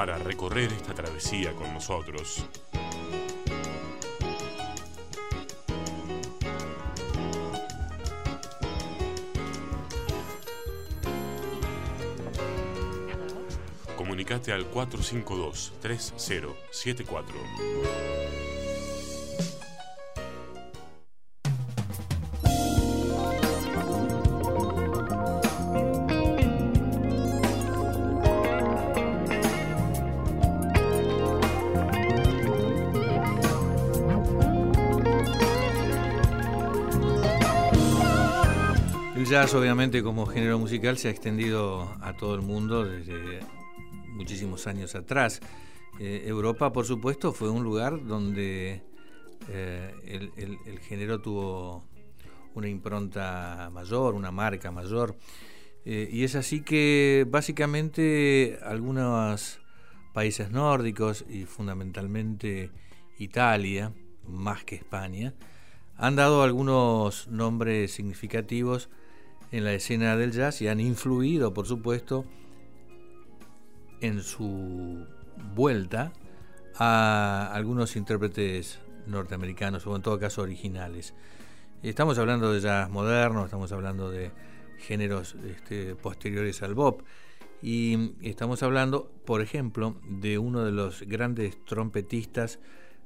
para recorrer esta travesía con nosotros. Comunicate al 452-3074. Obviamente como género musical se ha extendido a todo el mundo desde muchísimos años atrás. Eh, Europa, por supuesto, fue un lugar donde eh, el, género tuvo una impronta mayor, una marca mayor. Eh, y es así que básicamente algunos países nórdicos y fundamentalmente Italia, más que España, han dado algunos nombres significativos en la escena del jazz y han influido, por supuesto, en su vuelta a algunos intérpretes norteamericanos o en todo caso originales. Estamos hablando de jazz moderno, estamos hablando de géneros este, posteriores al bop. Y estamos hablando, por ejemplo, de uno de los grandes trompetistas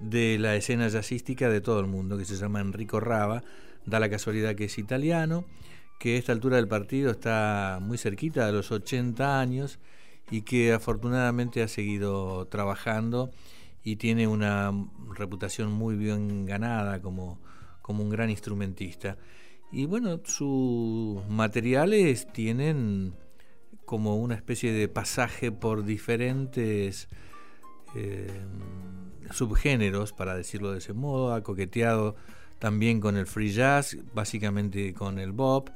de la escena jazzística de todo el mundo, que se llama Enrico Rava, da la casualidad que es italiano, que a esta altura del partido está muy cerquita de los 80 años y que afortunadamente ha seguido trabajando y tiene una reputación muy bien ganada como, como un gran instrumentista. Y bueno, sus materiales tienen como una especie de pasaje por diferentes eh, subgéneros, para decirlo de ese modo, ha coqueteado también con el free jazz, básicamente con el bop,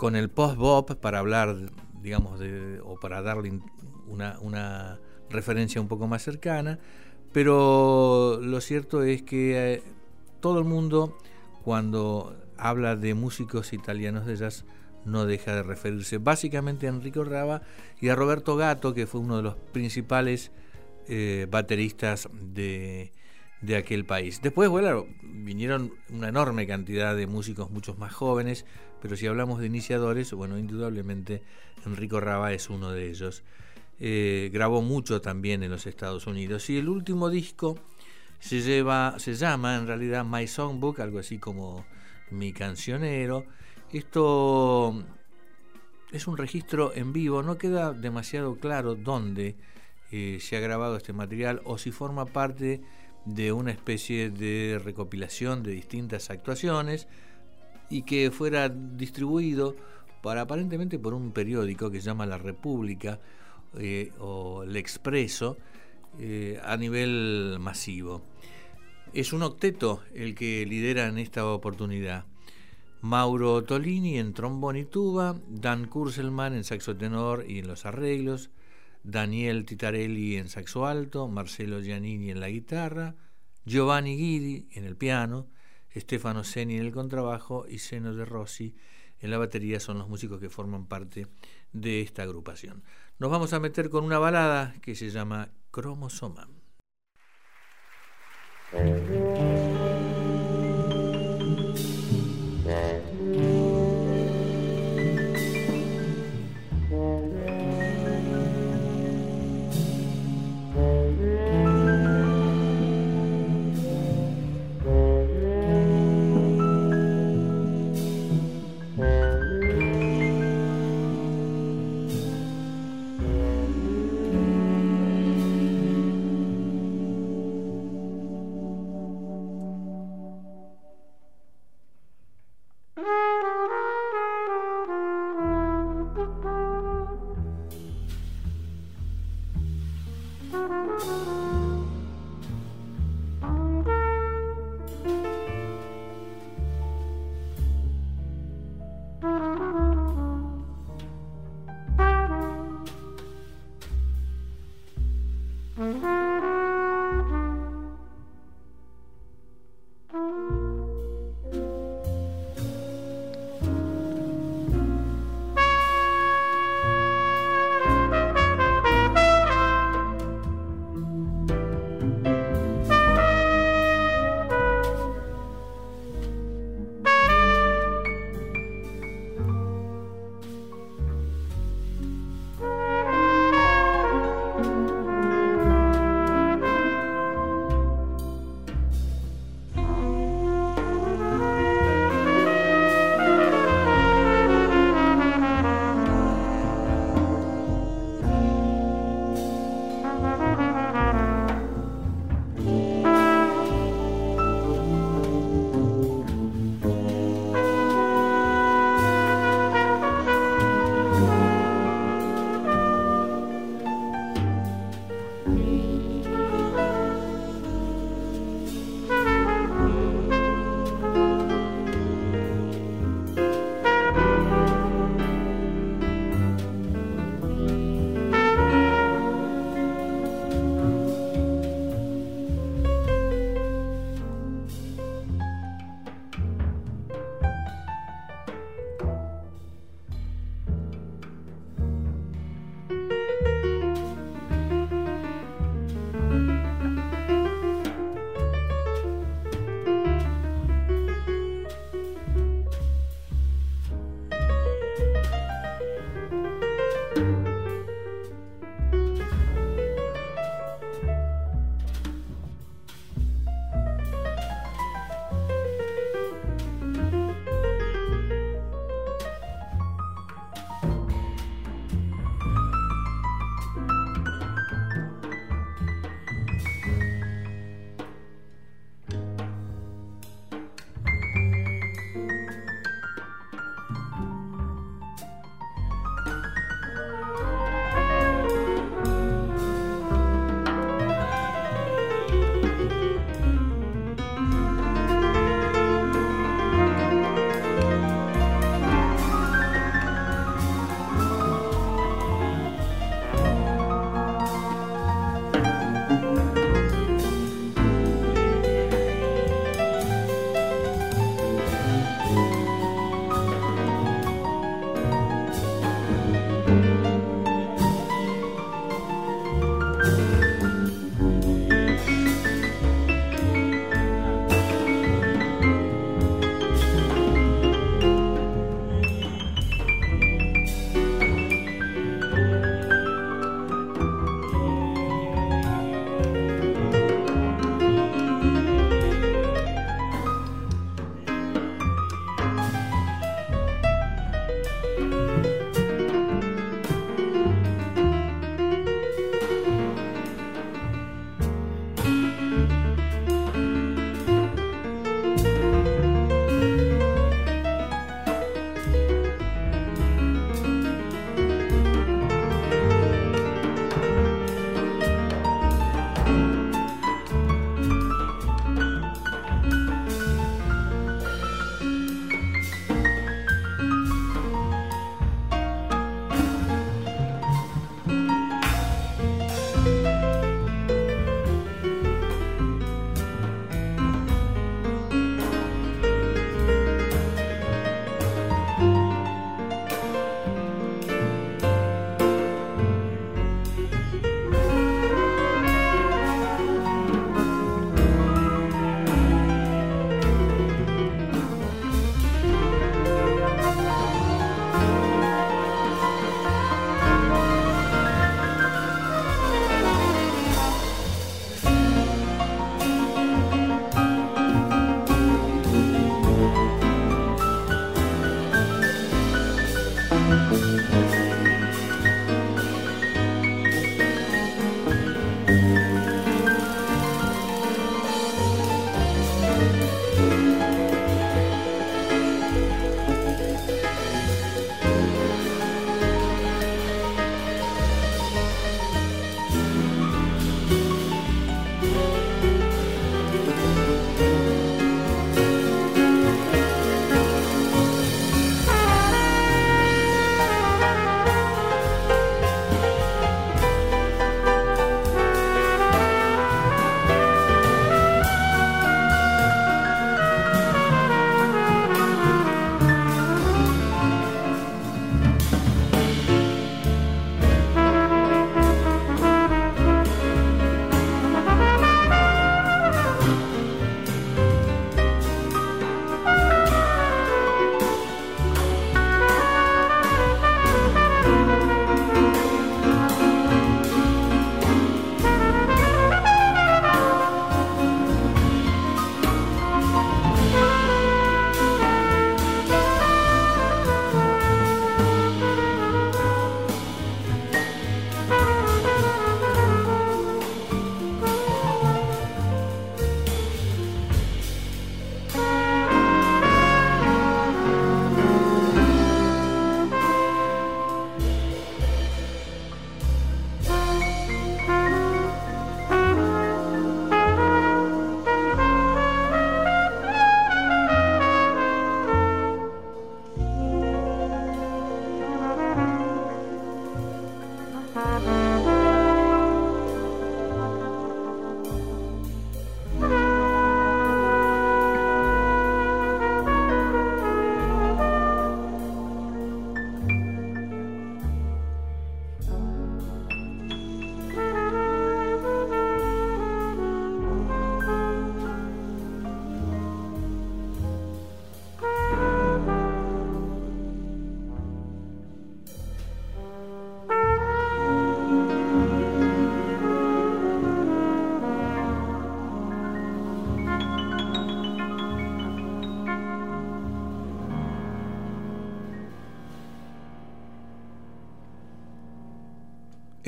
con el post-bop para hablar, digamos, o para darle una, referencia un poco más cercana, pero lo cierto es que eh, todo el mundo cuando habla de músicos italianos de jazz no deja de referirse básicamente a Enrico Rava y a Roberto Gatto, que fue uno de los principales eh, bateristas de, de aquel país. Después, bueno, vinieron una enorme cantidad de músicos, muchos más jóvenes, pero si hablamos de iniciadores, bueno, indudablemente Enrico Raba es uno de ellos. Eh, grabó mucho también en los Estados Unidos. Y el último disco se, lleva, se llama en realidad My Songbook, algo así como Mi Cancionero. Esto es un registro en vivo, no queda demasiado claro dónde eh, se ha grabado este material o si forma parte de una especie de recopilación de distintas actuaciones y que fuera distribuido para aparentemente por un periódico que se llama La República eh, o El Expreso eh, a nivel masivo. Es un octeto el que lidera en esta oportunidad. Mauro Tolini en trombón y tuba, Dan Kurselman en saxo tenor y en los arreglos, Daniel Titarelli en saxo alto, Marcelo Giannini en la guitarra, Giovanni Guidi en el piano, Stefano Seni en el contrabajo y Seno de Rossi en la batería son los músicos que forman parte de esta agrupación. Nos vamos a meter con una balada que se llama Cromosoma.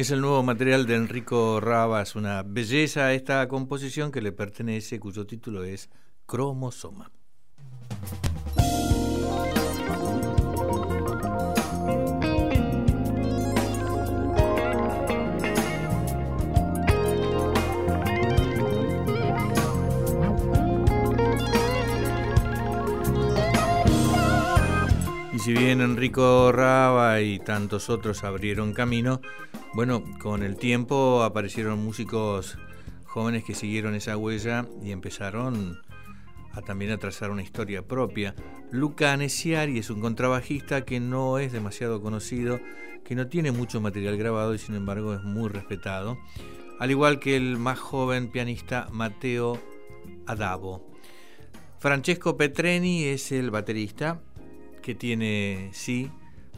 Es el nuevo material de Enrico Rabas, una belleza esta composición que le pertenece, cuyo título es Cromosoma. Y si bien Enrico Raba y tantos otros abrieron camino, bueno, con el tiempo aparecieron músicos jóvenes que siguieron esa huella y empezaron a también a trazar una historia propia. Luca Anesiari es un contrabajista que no es demasiado conocido, que no tiene mucho material grabado y sin embargo es muy respetado, al igual que el más joven pianista Matteo Adabo. Francesco Petreni es el baterista que tiene, sí,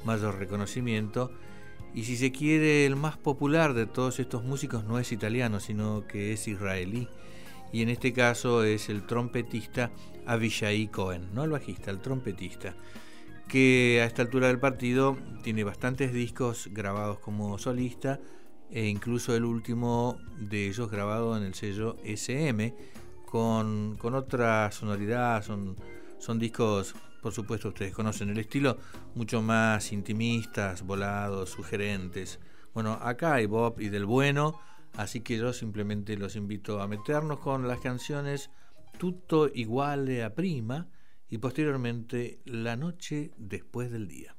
mayor reconocimiento y si se quiere, el más popular de todos estos músicos no es italiano, sino que es israelí. Y en este caso es el trompetista Avishai Cohen, no el bajista, el trompetista, que a esta altura del partido tiene bastantes discos grabados como solista e incluso el último de ellos grabado en el sello SM con, con otra sonoridad, son, son discos por supuesto ustedes conocen el estilo, mucho más intimistas, volados, sugerentes. Bueno, acá hay Bob y del bueno, así que yo simplemente los invito a meternos con las canciones Tutto iguale a prima y posteriormente La noche después del día.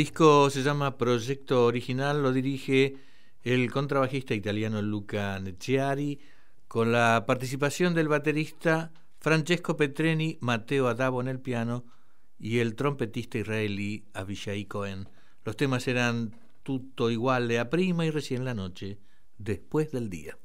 Disco se llama Proyecto Original, lo dirige el contrabajista italiano Luca Necciari, con la participación del baterista Francesco Petreni, Matteo Adabo en el piano y el trompetista israelí Avishai Cohen. Los temas eran Tutto igual a prima y recién la noche, después del día.